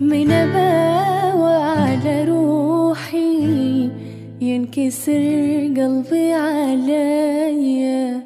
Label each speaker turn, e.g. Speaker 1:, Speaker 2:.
Speaker 1: من أباوى على روحي ينكسر قلبي عليا